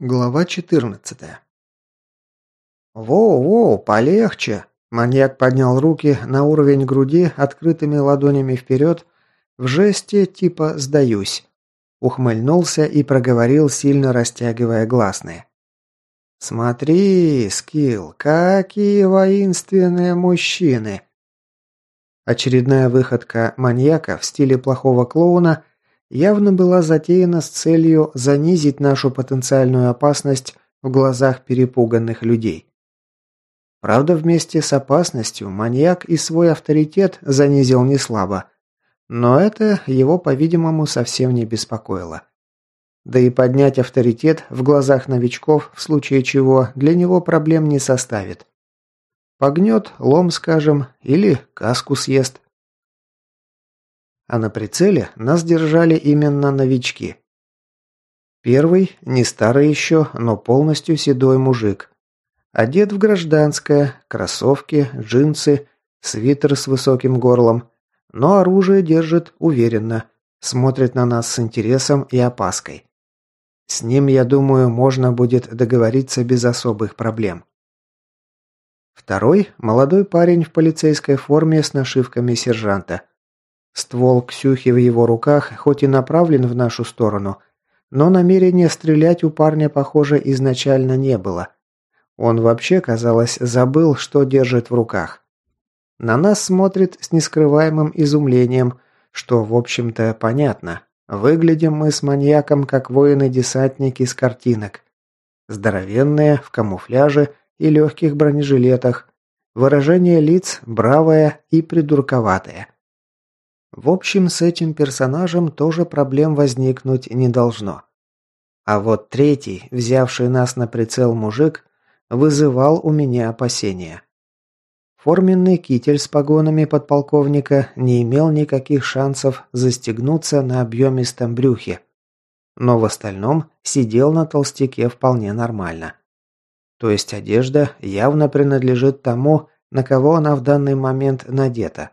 Глава 14. «Воу-воу, полегче!» Маньяк поднял руки на уровень груди открытыми ладонями вперед, в жесте типа «сдаюсь». Ухмыльнулся и проговорил, сильно растягивая гласные. «Смотри, Скилл, какие воинственные мужчины!» Очередная выходка маньяка в стиле плохого клоуна – явно была затеяна с целью занизить нашу потенциальную опасность в глазах перепуганных людей. Правда, вместе с опасностью маньяк и свой авторитет занизил не слабо, но это его, по-видимому, совсем не беспокоило. Да и поднять авторитет в глазах новичков, в случае чего, для него проблем не составит. Погнет, лом, скажем, или каску съест. А на прицеле нас держали именно новички. Первый, не старый еще, но полностью седой мужик. Одет в гражданское, кроссовки, джинсы, свитер с высоким горлом, но оружие держит уверенно, смотрит на нас с интересом и опаской. С ним, я думаю, можно будет договориться без особых проблем. Второй – молодой парень в полицейской форме с нашивками сержанта – Ствол Ксюхи в его руках хоть и направлен в нашу сторону, но намерения стрелять у парня, похоже, изначально не было. Он вообще, казалось, забыл, что держит в руках. На нас смотрит с нескрываемым изумлением, что, в общем-то, понятно. Выглядим мы с маньяком, как воины-десантники с картинок. Здоровенные, в камуфляже и легких бронежилетах. Выражение лиц бравое и придурковатое. В общем, с этим персонажем тоже проблем возникнуть не должно. А вот третий, взявший нас на прицел мужик, вызывал у меня опасения. Форменный китель с погонами подполковника не имел никаких шансов застегнуться на объемистом брюхе, но в остальном сидел на толстяке вполне нормально. То есть одежда явно принадлежит тому, на кого она в данный момент надета.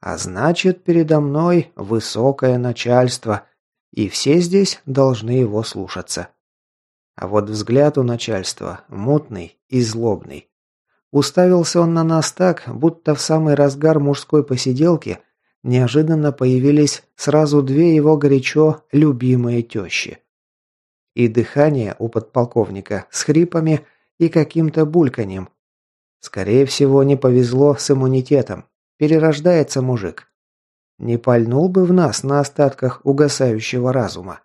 А значит, передо мной высокое начальство, и все здесь должны его слушаться. А вот взгляд у начальства мутный и злобный. Уставился он на нас так, будто в самый разгар мужской посиделки неожиданно появились сразу две его горячо любимые тещи. И дыхание у подполковника с хрипами и каким-то бульканьем. Скорее всего, не повезло с иммунитетом, Перерождается мужик. Не пальнул бы в нас на остатках угасающего разума.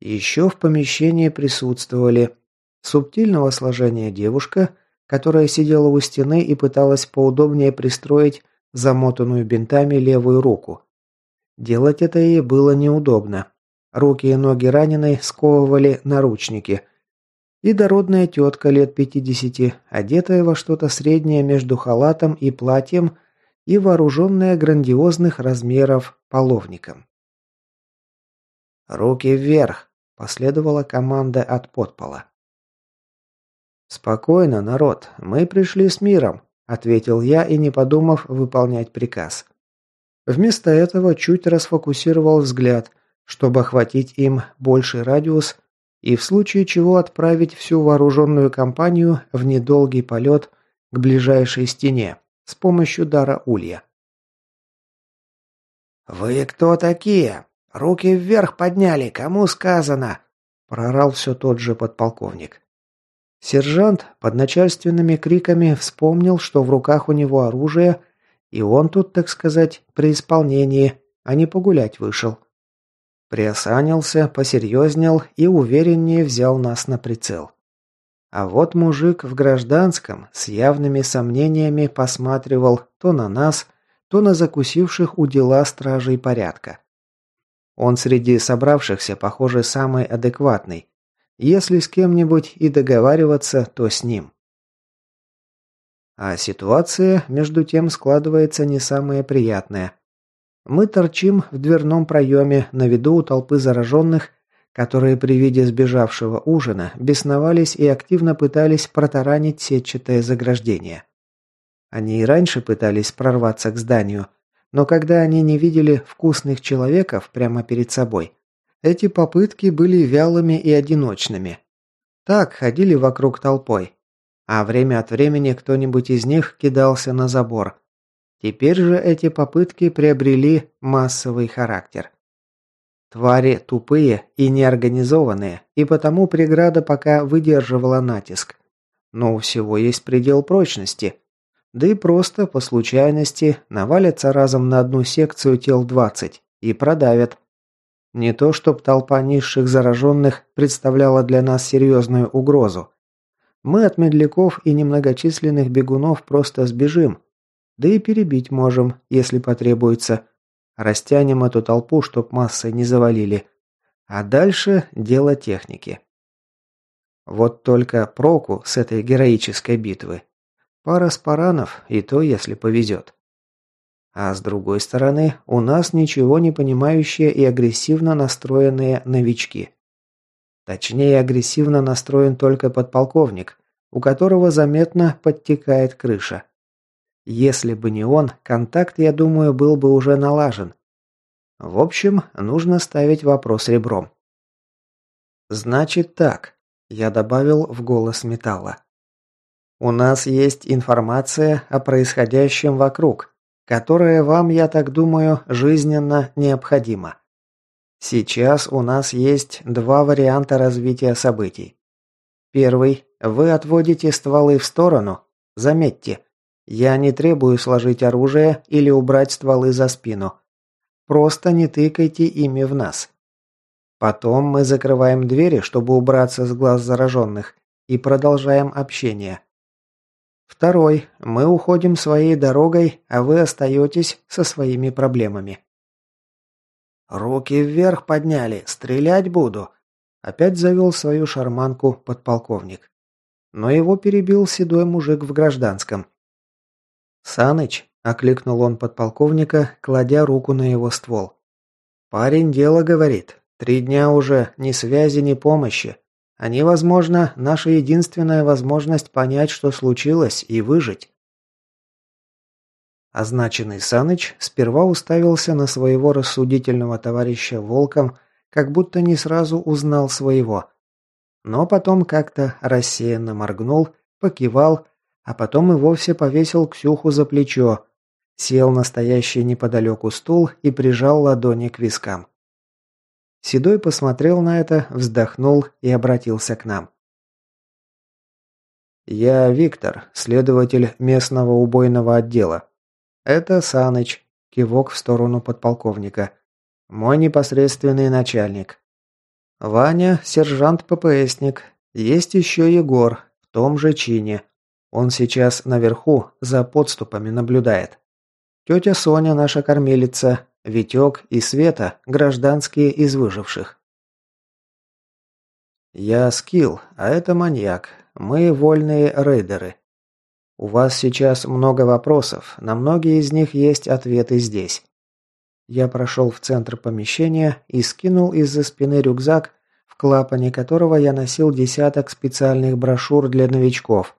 Еще в помещении присутствовали субтильного сложения девушка, которая сидела у стены и пыталась поудобнее пристроить замотанную бинтами левую руку. Делать это ей было неудобно. Руки и ноги раненой сковывали наручники, и дородная тетка лет пятидесяти, одетая во что-то среднее между халатом и платьем и вооруженная грандиозных размеров половником. «Руки вверх!» – последовала команда от подпола. «Спокойно, народ, мы пришли с миром», – ответил я и, не подумав, выполнять приказ. Вместо этого чуть расфокусировал взгляд, чтобы охватить им больший радиус и в случае чего отправить всю вооруженную компанию в недолгий полет к ближайшей стене с помощью дара улья. «Вы кто такие? Руки вверх подняли, кому сказано?» – прорал все тот же подполковник. Сержант под начальственными криками вспомнил, что в руках у него оружие, и он тут, так сказать, при исполнении, а не погулять вышел. Приосанился, посерьезнел и увереннее взял нас на прицел. А вот мужик в гражданском с явными сомнениями посматривал то на нас, то на закусивших у дела стражей порядка. Он среди собравшихся, похоже, самый адекватный. Если с кем-нибудь и договариваться, то с ним. А ситуация, между тем, складывается не самая приятная. Мы торчим в дверном проеме на виду у толпы зараженных, которые при виде сбежавшего ужина бесновались и активно пытались протаранить сетчатое заграждение. Они и раньше пытались прорваться к зданию, но когда они не видели вкусных человеков прямо перед собой, Эти попытки были вялыми и одиночными. Так, ходили вокруг толпой. А время от времени кто-нибудь из них кидался на забор. Теперь же эти попытки приобрели массовый характер. Твари тупые и неорганизованные, и потому преграда пока выдерживала натиск. Но у всего есть предел прочности. Да и просто, по случайности, навалятся разом на одну секцию тел 20 и продавят. Не то, чтоб толпа низших зараженных представляла для нас серьезную угрозу. Мы от медляков и немногочисленных бегунов просто сбежим. Да и перебить можем, если потребуется. Растянем эту толпу, чтоб массой не завалили. А дальше дело техники. Вот только проку с этой героической битвы. Пара спаранов, и то, если повезет. А с другой стороны, у нас ничего не понимающие и агрессивно настроенные новички. Точнее, агрессивно настроен только подполковник, у которого заметно подтекает крыша. Если бы не он, контакт, я думаю, был бы уже налажен. В общем, нужно ставить вопрос ребром. «Значит так», – я добавил в голос металла. «У нас есть информация о происходящем вокруг, которое вам, я так думаю, жизненно необходимо. Сейчас у нас есть два варианта развития событий. Первый. Вы отводите стволы в сторону. Заметьте, я не требую сложить оружие или убрать стволы за спину. Просто не тыкайте ими в нас. Потом мы закрываем двери, чтобы убраться с глаз зараженных, и продолжаем общение. Второй. Мы уходим своей дорогой, а вы остаетесь со своими проблемами. «Руки вверх подняли, стрелять буду!» Опять завел свою шарманку подполковник. Но его перебил седой мужик в гражданском. «Саныч!» – окликнул он подполковника, кладя руку на его ствол. «Парень дело говорит. Три дня уже ни связи, ни помощи. Они, возможно, наша единственная возможность понять, что случилось, и выжить. Означенный Саныч сперва уставился на своего рассудительного товарища волком, как будто не сразу узнал своего. Но потом как-то рассеянно моргнул, покивал, а потом и вовсе повесил Ксюху за плечо, сел на стоящий неподалеку стул и прижал ладони к вискам. Седой посмотрел на это, вздохнул и обратился к нам. «Я Виктор, следователь местного убойного отдела. Это Саныч», – кивок в сторону подполковника. «Мой непосредственный начальник. Ваня – сержант-ППСник. Есть еще Егор, в том же чине. Он сейчас наверху, за подступами наблюдает. Тетя Соня, наша кормилица, Витек и Света – гражданские из выживших. «Я Скилл, а это маньяк. Мы вольные рейдеры. У вас сейчас много вопросов, на многие из них есть ответы здесь». Я прошел в центр помещения и скинул из-за спины рюкзак, в клапане которого я носил десяток специальных брошюр для новичков.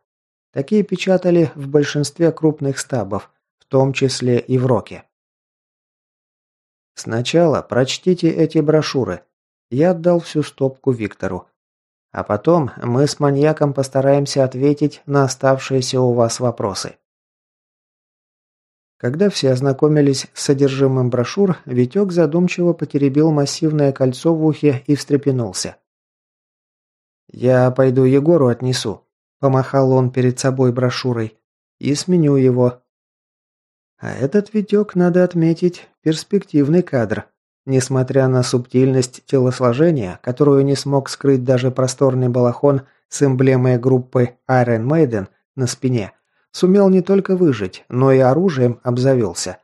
Такие печатали в большинстве крупных стабов, в том числе и в Роке. Сначала прочтите эти брошюры. Я отдал всю стопку Виктору. А потом мы с маньяком постараемся ответить на оставшиеся у вас вопросы. Когда все ознакомились с содержимым брошюр, Витек задумчиво потеребил массивное кольцо в ухе и встрепенулся. «Я пойду Егору отнесу», – помахал он перед собой брошюрой, – «и сменю его. А этот Витек, надо отметить, перспективный кадр. Несмотря на субтильность телосложения, которую не смог скрыть даже просторный балахон с эмблемой группы Iron Maiden на спине, сумел не только выжить, но и оружием обзавелся.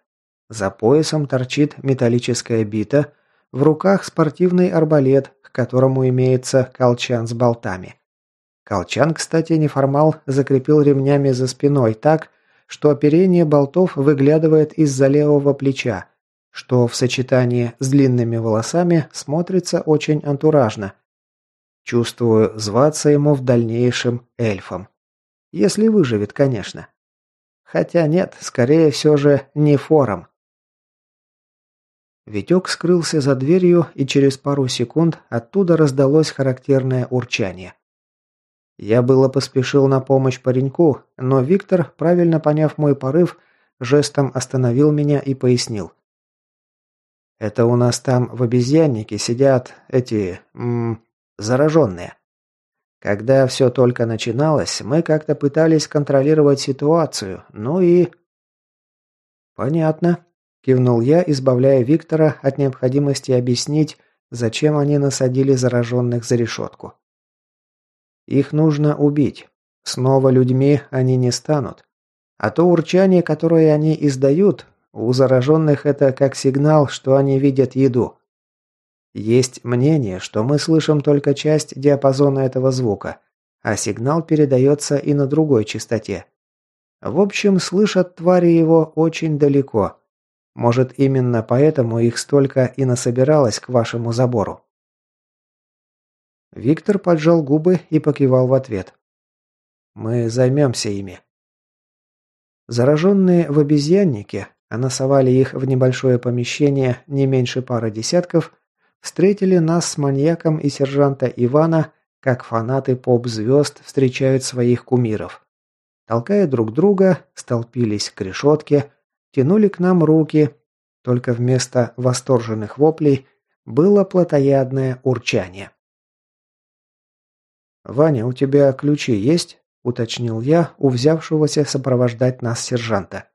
За поясом торчит металлическая бита, в руках спортивный арбалет, к которому имеется колчан с болтами. Колчан, кстати, неформал закрепил ремнями за спиной так, что оперение болтов выглядывает из-за левого плеча, что в сочетании с длинными волосами смотрится очень антуражно. Чувствую, зваться ему в дальнейшем эльфом. Если выживет, конечно. Хотя нет, скорее все же не фором. Витек скрылся за дверью, и через пару секунд оттуда раздалось характерное урчание. Я было поспешил на помощь пареньку, но Виктор, правильно поняв мой порыв, жестом остановил меня и пояснил. «Это у нас там в обезьяннике сидят эти... М зараженные. Когда все только начиналось, мы как-то пытались контролировать ситуацию, ну и...» «Понятно», – кивнул я, избавляя Виктора от необходимости объяснить, зачем они насадили зараженных за решетку. «Их нужно убить. Снова людьми они не станут. А то урчание, которое они издают, у зараженных это как сигнал, что они видят еду. Есть мнение, что мы слышим только часть диапазона этого звука, а сигнал передается и на другой частоте. В общем, слышат твари его очень далеко. Может, именно поэтому их столько и насобиралось к вашему забору. Виктор поджал губы и покивал в ответ. «Мы займемся ими». Зараженные в обезьяннике, а насовали их в небольшое помещение не меньше пары десятков, встретили нас с маньяком и сержанта Ивана, как фанаты поп-звезд встречают своих кумиров. Толкая друг друга, столпились к решетке, тянули к нам руки, только вместо восторженных воплей было плотоядное урчание. «Ваня, у тебя ключи есть?» – уточнил я у взявшегося сопровождать нас сержанта.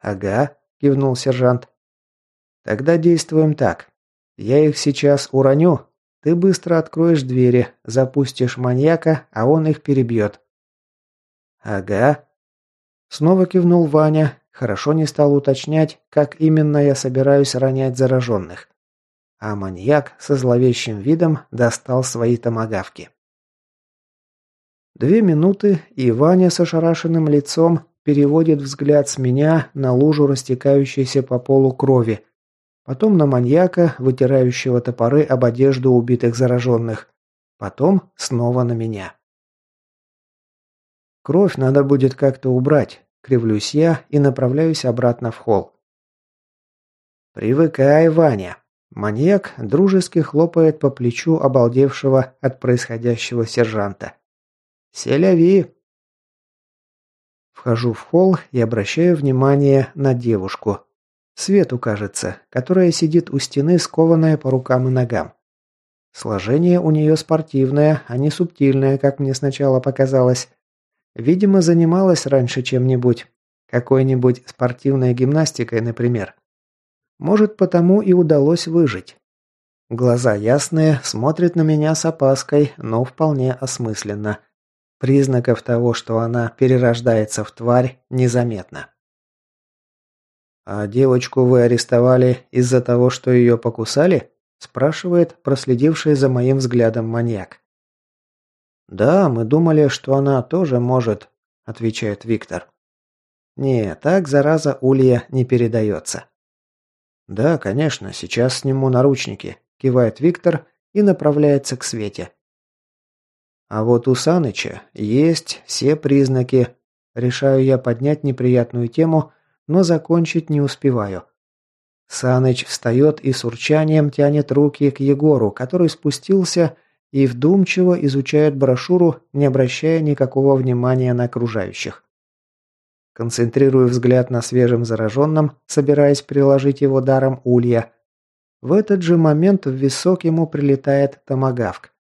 «Ага», – кивнул сержант. «Тогда действуем так. Я их сейчас уроню, ты быстро откроешь двери, запустишь маньяка, а он их перебьет». «Ага». Снова кивнул Ваня, хорошо не стал уточнять, как именно я собираюсь ронять зараженных. А маньяк со зловещим видом достал свои томагавки. Две минуты, и Ваня с ошарашенным лицом переводит взгляд с меня на лужу растекающейся по полу крови, потом на маньяка, вытирающего топоры об одежду убитых зараженных, потом снова на меня. Кровь надо будет как-то убрать, кривлюсь я и направляюсь обратно в холл. «Привыкай, Ваня!» Маньяк дружески хлопает по плечу обалдевшего от происходящего сержанта. «Селяви!» Вхожу в холл и обращаю внимание на девушку. Свету, кажется, которая сидит у стены, скованная по рукам и ногам. Сложение у нее спортивное, а не субтильное, как мне сначала показалось. Видимо, занималась раньше чем-нибудь. Какой-нибудь спортивной гимнастикой, например. Может, потому и удалось выжить. Глаза ясные, смотрит на меня с опаской, но вполне осмысленно. Признаков того, что она перерождается в тварь, незаметно. «А девочку вы арестовали из-за того, что ее покусали?» – спрашивает проследивший за моим взглядом маньяк. «Да, мы думали, что она тоже может», – отвечает Виктор. «Не, так зараза улья не передается». «Да, конечно, сейчас сниму наручники», – кивает Виктор и направляется к Свете. А вот у Саныча есть все признаки. Решаю я поднять неприятную тему, но закончить не успеваю. Саныч встает и с урчанием тянет руки к Егору, который спустился и вдумчиво изучает брошюру, не обращая никакого внимания на окружающих. Концентрирую взгляд на свежем зараженном, собираясь приложить его даром улья. В этот же момент в висок ему прилетает томагавк.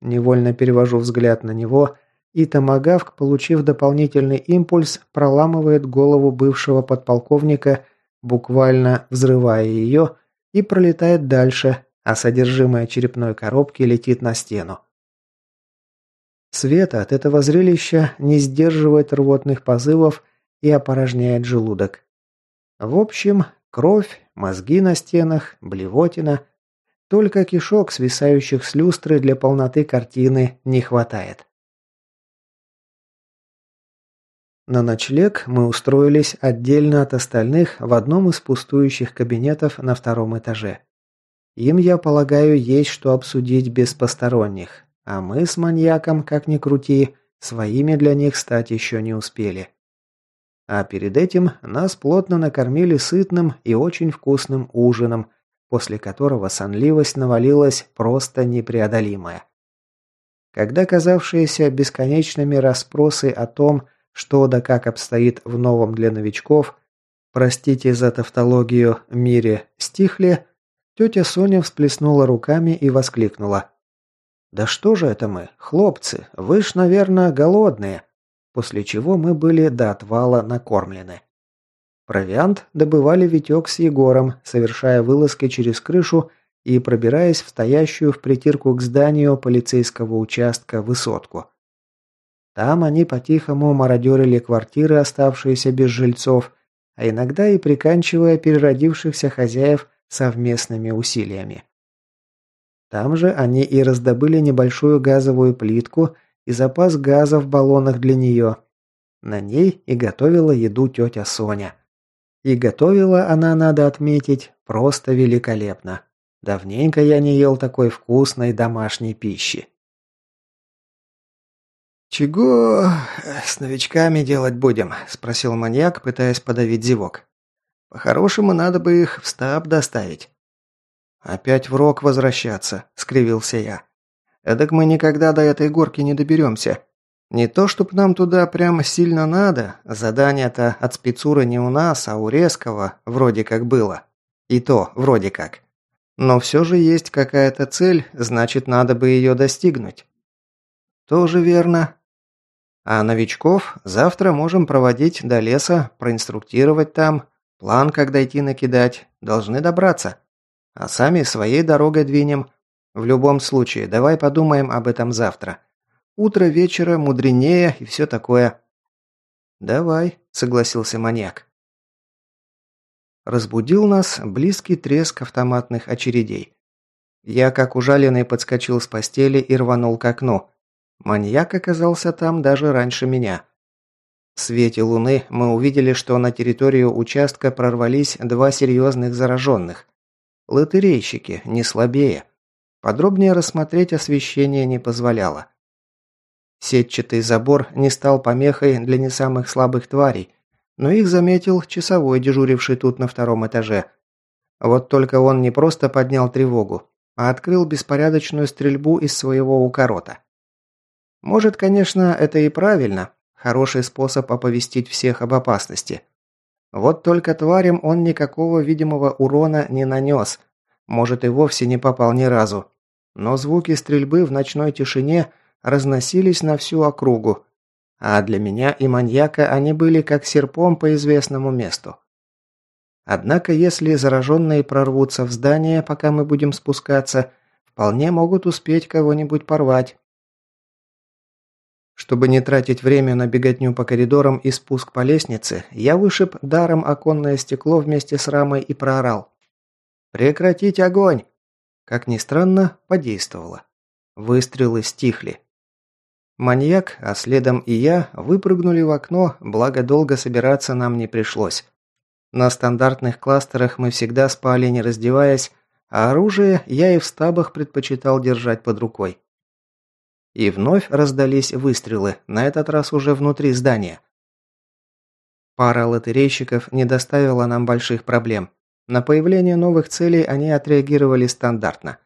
Невольно перевожу взгляд на него, и Томагавк, получив дополнительный импульс, проламывает голову бывшего подполковника, буквально взрывая ее, и пролетает дальше, а содержимое черепной коробки летит на стену. Света от этого зрелища не сдерживает рвотных позывов и опорожняет желудок. В общем, кровь, мозги на стенах, блевотина – только кишок, свисающих с люстры для полноты картины, не хватает. На ночлег мы устроились отдельно от остальных в одном из пустующих кабинетов на втором этаже. Им, я полагаю, есть что обсудить без посторонних, а мы с маньяком, как ни крути, своими для них стать еще не успели. А перед этим нас плотно накормили сытным и очень вкусным ужином, после которого сонливость навалилась просто непреодолимая. Когда казавшиеся бесконечными расспросы о том, что да как обстоит в новом для новичков, простите за тавтологию, мире, стихли, тетя Соня всплеснула руками и воскликнула. «Да что же это мы, хлопцы, вы ж, наверное, голодные», после чего мы были до отвала накормлены. Провиант добывали Витек с Егором, совершая вылазки через крышу и пробираясь в стоящую в притирку к зданию полицейского участка высотку. Там они по-тихому мародерили квартиры, оставшиеся без жильцов, а иногда и приканчивая переродившихся хозяев совместными усилиями. Там же они и раздобыли небольшую газовую плитку и запас газа в баллонах для нее. На ней и готовила еду тетя Соня. И готовила она, надо отметить, просто великолепно. Давненько я не ел такой вкусной домашней пищи. «Чего с новичками делать будем?» – спросил маньяк, пытаясь подавить зевок. «По-хорошему, надо бы их в стаб доставить». «Опять в рок возвращаться», – скривился я. «Эдак мы никогда до этой горки не доберемся. Не то, чтоб нам туда прямо сильно надо, задание-то от спецура не у нас, а у Резкого вроде как было. И то вроде как. Но все же есть какая-то цель, значит, надо бы ее достигнуть. Тоже верно. А новичков завтра можем проводить до леса, проинструктировать там, план, как дойти накидать, должны добраться. А сами своей дорогой двинем. В любом случае, давай подумаем об этом завтра. Утро вечера мудренее и все такое». «Давай», — согласился маньяк. Разбудил нас близкий треск автоматных очередей. Я, как ужаленный, подскочил с постели и рванул к окну. Маньяк оказался там даже раньше меня. В свете луны мы увидели, что на территорию участка прорвались два серьезных зараженных. Лотерейщики, не слабее. Подробнее рассмотреть освещение не позволяло. Сетчатый забор не стал помехой для не самых слабых тварей, но их заметил часовой, дежуривший тут на втором этаже. Вот только он не просто поднял тревогу, а открыл беспорядочную стрельбу из своего укорота. Может, конечно, это и правильно, хороший способ оповестить всех об опасности. Вот только тварям он никакого видимого урона не нанес, может и вовсе не попал ни разу. Но звуки стрельбы в ночной тишине – разносились на всю округу, а для меня и маньяка они были как серпом по известному месту. Однако, если зараженные прорвутся в здание, пока мы будем спускаться, вполне могут успеть кого-нибудь порвать. Чтобы не тратить время на беготню по коридорам и спуск по лестнице, я вышиб даром оконное стекло вместе с рамой и проорал. «Прекратить огонь!» Как ни странно, подействовало. Выстрелы стихли. Маньяк, а следом и я, выпрыгнули в окно, благо долго собираться нам не пришлось. На стандартных кластерах мы всегда спали не раздеваясь, а оружие я и в стабах предпочитал держать под рукой. И вновь раздались выстрелы, на этот раз уже внутри здания. Пара лотерейщиков не доставила нам больших проблем. На появление новых целей они отреагировали стандартно.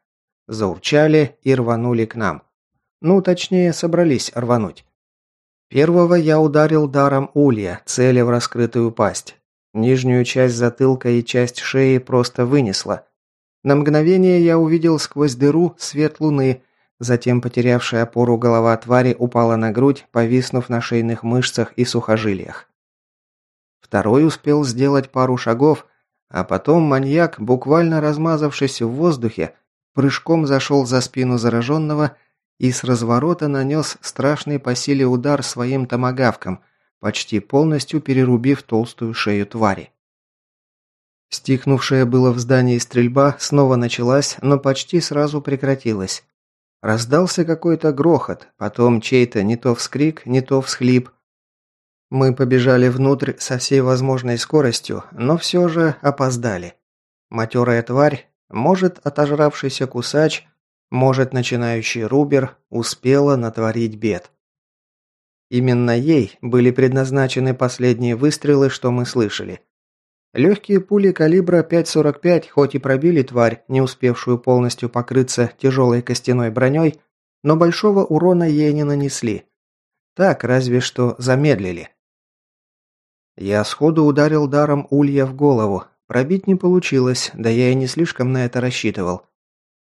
Заурчали и рванули к нам. Ну, точнее, собрались рвануть. Первого я ударил даром улья, целя в раскрытую пасть. Нижнюю часть затылка и часть шеи просто вынесла. На мгновение я увидел сквозь дыру свет луны, затем потерявшая опору голова твари упала на грудь, повиснув на шейных мышцах и сухожилиях. Второй успел сделать пару шагов, а потом маньяк, буквально размазавшись в воздухе, прыжком зашел за спину зараженного и с разворота нанес страшный по силе удар своим томагавком, почти полностью перерубив толстую шею твари. Стихнувшая было в здании стрельба снова началась, но почти сразу прекратилась. Раздался какой-то грохот, потом чей-то не то вскрик, не то всхлип. Мы побежали внутрь со всей возможной скоростью, но все же опоздали. Матерая тварь, может, отожравшийся кусач, может, начинающий Рубер успела натворить бед. Именно ей были предназначены последние выстрелы, что мы слышали. Легкие пули калибра 5,45 хоть и пробили тварь, не успевшую полностью покрыться тяжелой костяной броней, но большого урона ей не нанесли. Так, разве что замедлили. Я сходу ударил даром улья в голову. Пробить не получилось, да я и не слишком на это рассчитывал.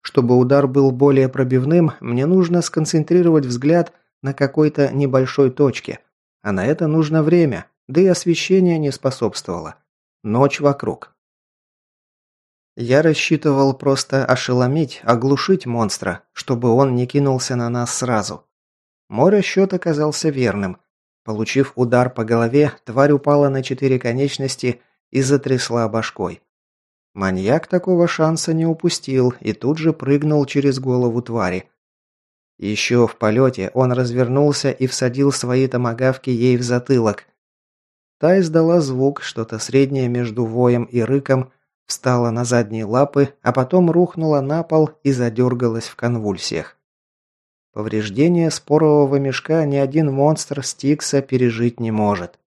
Чтобы удар был более пробивным, мне нужно сконцентрировать взгляд на какой-то небольшой точке. А на это нужно время, да и освещение не способствовало. Ночь вокруг. Я рассчитывал просто ошеломить, оглушить монстра, чтобы он не кинулся на нас сразу. Мой расчет оказался верным. Получив удар по голове, тварь упала на четыре конечности и затрясла башкой. Маньяк такого шанса не упустил и тут же прыгнул через голову твари. Еще в полете он развернулся и всадил свои томагавки ей в затылок. Та издала звук, что-то среднее между воем и рыком, встала на задние лапы, а потом рухнула на пол и задергалась в конвульсиях. Повреждение спорового мешка ни один монстр Стикса пережить не может.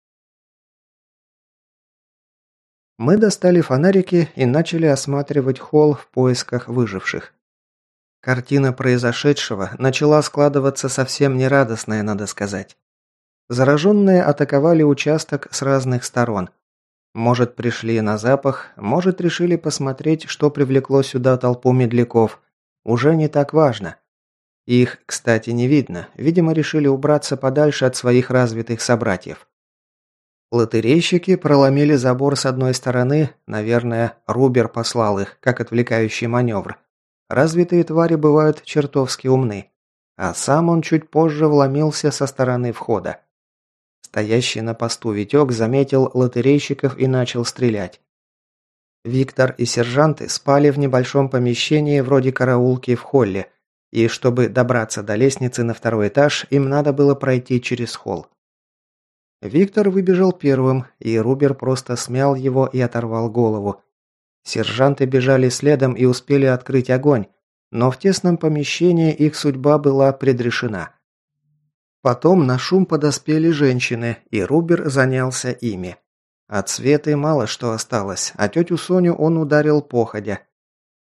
Мы достали фонарики и начали осматривать холл в поисках выживших. Картина произошедшего начала складываться совсем нерадостная, надо сказать. Зараженные атаковали участок с разных сторон. Может, пришли на запах, может, решили посмотреть, что привлекло сюда толпу медляков. Уже не так важно. Их, кстати, не видно. Видимо, решили убраться подальше от своих развитых собратьев. Лотерейщики проломили забор с одной стороны, наверное, Рубер послал их, как отвлекающий маневр. Развитые твари бывают чертовски умны. А сам он чуть позже вломился со стороны входа. Стоящий на посту Витек заметил лотерейщиков и начал стрелять. Виктор и сержанты спали в небольшом помещении вроде караулки в холле, и чтобы добраться до лестницы на второй этаж, им надо было пройти через холл. Виктор выбежал первым, и Рубер просто смял его и оторвал голову. Сержанты бежали следом и успели открыть огонь, но в тесном помещении их судьба была предрешена. Потом на шум подоспели женщины, и Рубер занялся ими. От Светы мало что осталось, а тетю Соню он ударил походя.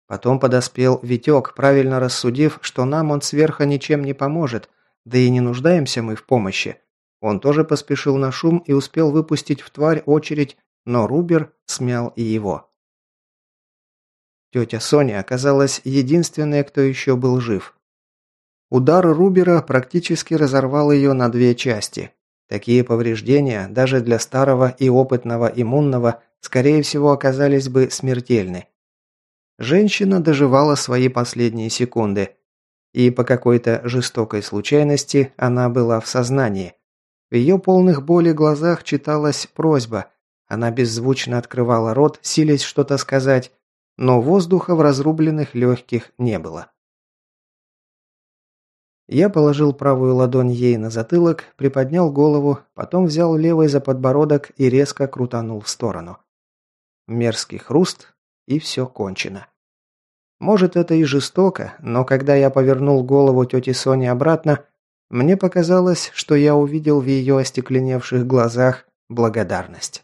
Потом подоспел Витек, правильно рассудив, что нам он сверху ничем не поможет, да и не нуждаемся мы в помощи. Он тоже поспешил на шум и успел выпустить в тварь очередь, но Рубер смял и его. Тетя Соня оказалась единственной, кто еще был жив. Удар Рубера практически разорвал ее на две части. Такие повреждения даже для старого и опытного иммунного, скорее всего, оказались бы смертельны. Женщина доживала свои последние секунды, и по какой-то жестокой случайности она была в сознании. В ее полных боли глазах читалась просьба. Она беззвучно открывала рот, силясь что-то сказать, но воздуха в разрубленных легких не было. Я положил правую ладонь ей на затылок, приподнял голову, потом взял левой за подбородок и резко крутанул в сторону. Мерзкий хруст, и все кончено. Может, это и жестоко, но когда я повернул голову тети Сони обратно, мне показалось, что я увидел в ее остекленевших глазах благодарность.